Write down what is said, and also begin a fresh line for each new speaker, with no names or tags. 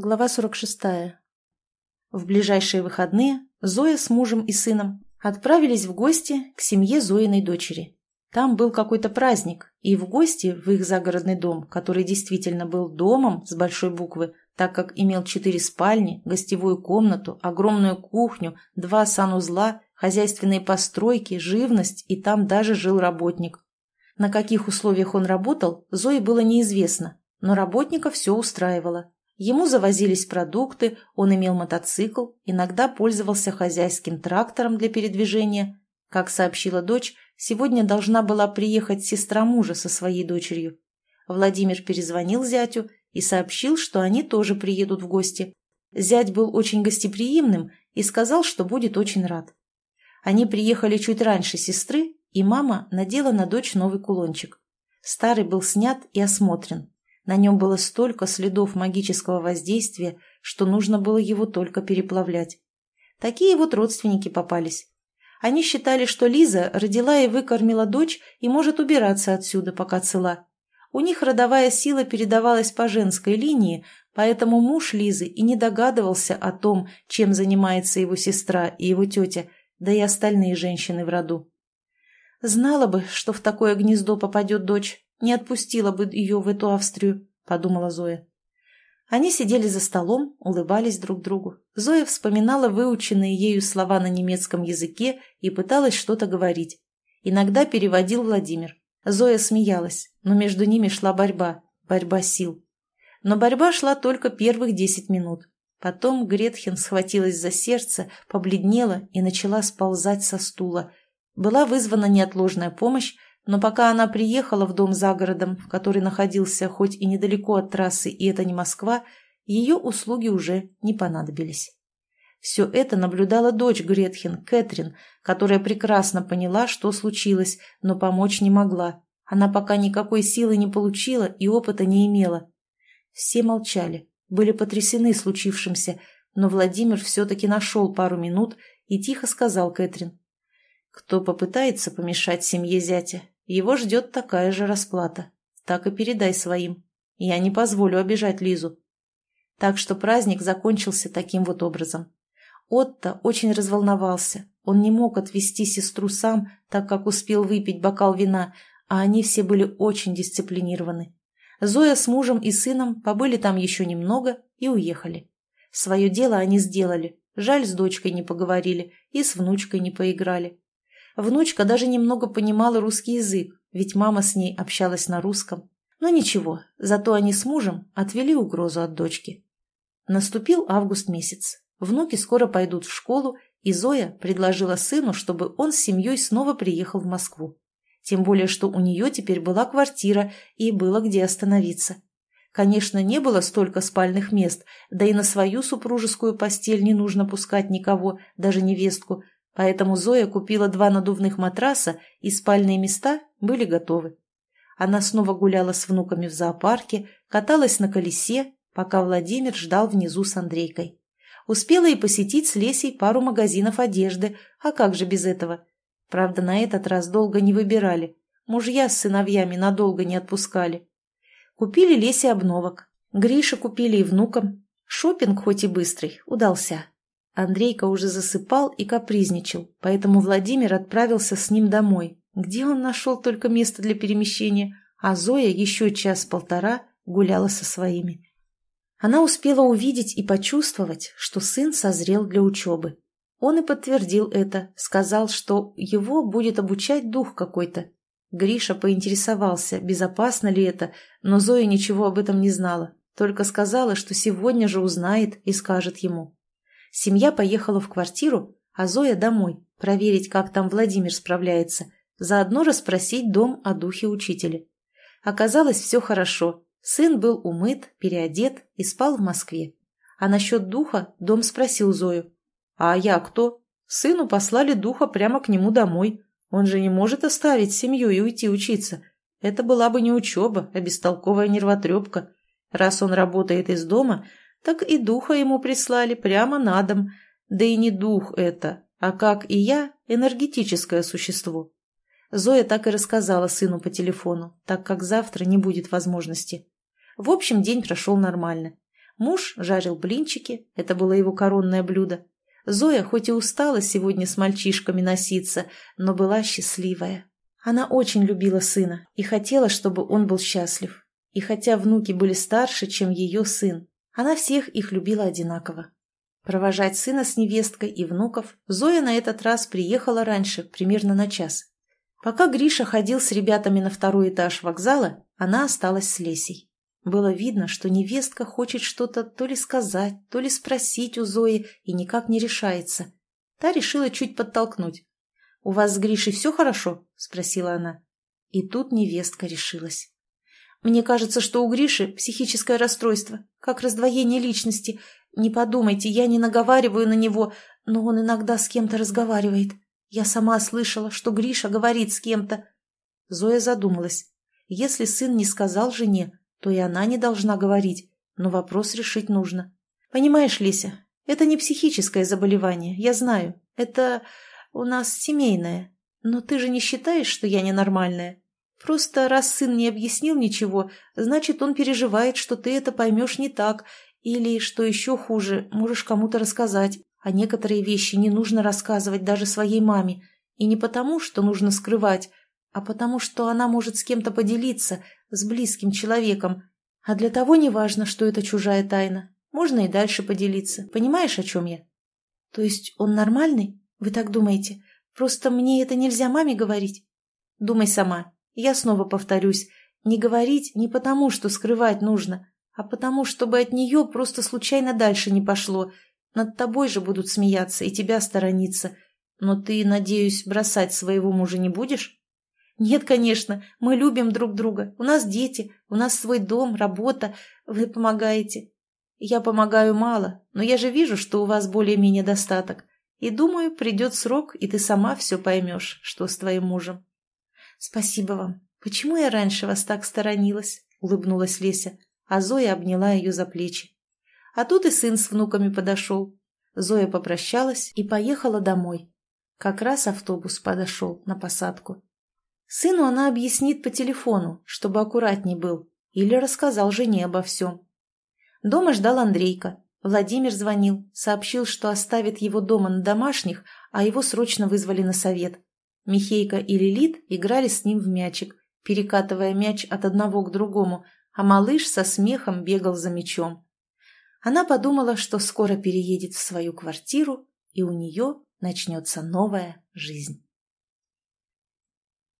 Глава 46. В ближайшие выходные Зоя с мужем и сыном отправились в гости к семье Зоиной дочери. Там был какой-то праздник, и в гости в их загородный дом, который действительно был домом с большой буквы, так как имел четыре спальни, гостевую комнату, огромную кухню, два санузла, хозяйственные постройки, живность, и там даже жил работник. На каких условиях он работал, Зое было неизвестно, но работника все устраивало. Ему завозились продукты, он имел мотоцикл, иногда пользовался хозяйским трактором для передвижения. Как сообщила дочь, сегодня должна была приехать сестра мужа со своей дочерью. Владимир перезвонил зятю и сообщил, что они тоже приедут в гости. Зять был очень гостеприимным и сказал, что будет очень рад. Они приехали чуть раньше сестры, и мама надела на дочь новый кулончик. Старый был снят и осмотрен. На нем было столько следов магического воздействия, что нужно было его только переплавлять. Такие вот родственники попались. Они считали, что Лиза родила и выкормила дочь и может убираться отсюда, пока цела. У них родовая сила передавалась по женской линии, поэтому муж Лизы и не догадывался о том, чем занимается его сестра и его тетя, да и остальные женщины в роду. Знала бы, что в такое гнездо попадет дочь, не отпустила бы ее в эту Австрию, подумала Зоя. Они сидели за столом, улыбались друг другу. Зоя вспоминала выученные ею слова на немецком языке и пыталась что-то говорить. Иногда переводил Владимир. Зоя смеялась, но между ними шла борьба, борьба сил. Но борьба шла только первых десять минут. Потом Гретхен схватилась за сердце, побледнела и начала сползать со стула. Была вызвана неотложная помощь, но пока она приехала в дом за городом, в который находился хоть и недалеко от трассы, и это не Москва, ее услуги уже не понадобились. Все это наблюдала дочь Гретхен, Кэтрин, которая прекрасно поняла, что случилось, но помочь не могла. Она пока никакой силы не получила и опыта не имела. Все молчали, были потрясены случившимся, но Владимир все-таки нашел пару минут и тихо сказал Кэтрин. «Кто попытается помешать семье зятя, его ждет такая же расплата. Так и передай своим. Я не позволю обижать Лизу. Так что праздник закончился таким вот образом. Отто очень разволновался. Он не мог отвезти сестру сам, так как успел выпить бокал вина, а они все были очень дисциплинированы. Зоя с мужем и сыном побыли там еще немного и уехали. Свое дело они сделали. Жаль, с дочкой не поговорили и с внучкой не поиграли. Внучка даже немного понимала русский язык, ведь мама с ней общалась на русском. Но ничего, зато они с мужем отвели угрозу от дочки. Наступил август месяц. Внуки скоро пойдут в школу, и Зоя предложила сыну, чтобы он с семьей снова приехал в Москву. Тем более, что у нее теперь была квартира и было где остановиться. Конечно, не было столько спальных мест, да и на свою супружескую постель не нужно пускать никого, даже невестку, Поэтому Зоя купила два надувных матраса, и спальные места были готовы. Она снова гуляла с внуками в зоопарке, каталась на колесе, пока Владимир ждал внизу с Андрейкой. Успела и посетить с Лесей пару магазинов одежды, а как же без этого? Правда, на этот раз долго не выбирали. Мужья с сыновьями надолго не отпускали. Купили Лесе обновок. Гриша купили и внукам. Шопинг, хоть и быстрый, удался. Андрейка уже засыпал и капризничал, поэтому Владимир отправился с ним домой, где он нашел только место для перемещения, а Зоя еще час-полтора гуляла со своими. Она успела увидеть и почувствовать, что сын созрел для учебы. Он и подтвердил это, сказал, что его будет обучать дух какой-то. Гриша поинтересовался, безопасно ли это, но Зоя ничего об этом не знала, только сказала, что сегодня же узнает и скажет ему. Семья поехала в квартиру, а Зоя домой, проверить, как там Владимир справляется, заодно расспросить дом о духе учителя. Оказалось, все хорошо. Сын был умыт, переодет и спал в Москве. А насчет духа дом спросил Зою. «А я кто?» Сыну послали духа прямо к нему домой. Он же не может оставить семью и уйти учиться. Это была бы не учеба, а бестолковая нервотрепка. Раз он работает из дома, так и духа ему прислали прямо на дом. Да и не дух это, а как и я, энергетическое существо. Зоя так и рассказала сыну по телефону, так как завтра не будет возможности. В общем, день прошел нормально. Муж жарил блинчики, это было его коронное блюдо. Зоя хоть и устала сегодня с мальчишками носиться, но была счастливая. Она очень любила сына и хотела, чтобы он был счастлив. И хотя внуки были старше, чем ее сын, она всех их любила одинаково. Провожать сына с невесткой и внуков Зоя на этот раз приехала раньше, примерно на час. Пока Гриша ходил с ребятами на второй этаж вокзала, она осталась с Лесей. Было видно, что невестка хочет что-то то ли сказать, то ли спросить у Зои и никак не решается. Та решила чуть подтолкнуть. «У вас с Гришей все хорошо?» – спросила она. И тут невестка решилась. «Мне кажется, что у Гриши психическое расстройство, как раздвоение личности. Не подумайте, я не наговариваю на него, но он иногда с кем-то разговаривает. Я сама слышала, что Гриша говорит с кем-то. Зоя задумалась. Если сын не сказал жене, то и она не должна говорить, но вопрос решить нужно. Понимаешь, Леся, это не психическое заболевание, я знаю. Это у нас семейное. Но ты же не считаешь, что я ненормальная? Просто раз сын не объяснил ничего, значит, он переживает, что ты это поймешь не так, или, что еще хуже, можешь кому-то рассказать. А некоторые вещи не нужно рассказывать даже своей маме. И не потому, что нужно скрывать, а потому, что она может с кем-то поделиться, с близким человеком. А для того не важно, что это чужая тайна. Можно и дальше поделиться. Понимаешь, о чем я? То есть он нормальный? Вы так думаете? Просто мне это нельзя маме говорить? Думай сама. Я снова повторюсь. Не говорить не потому, что скрывать нужно, а потому, чтобы от нее просто случайно дальше не пошло – над тобой же будут смеяться и тебя сторониться. Но ты, надеюсь, бросать своего мужа не будешь? Нет, конечно, мы любим друг друга. У нас дети, у нас свой дом, работа. Вы помогаете. Я помогаю мало, но я же вижу, что у вас более-менее достаток. И думаю, придет срок, и ты сама все поймешь, что с твоим мужем. Спасибо вам. Почему я раньше вас так сторонилась? Улыбнулась Леся, а Зоя обняла ее за плечи. А тут и сын с внуками подошел. Зоя попрощалась и поехала домой. Как раз автобус подошел на посадку. Сыну она объяснит по телефону, чтобы аккуратней был, или рассказал жене обо всем. Дома ждал Андрейка. Владимир звонил, сообщил, что оставит его дома на домашних, а его срочно вызвали на совет. Михейка и Лилит играли с ним в мячик, перекатывая мяч от одного к другому, а малыш со смехом бегал за мячом. Она подумала, что скоро переедет в свою квартиру, и у нее начнется новая жизнь.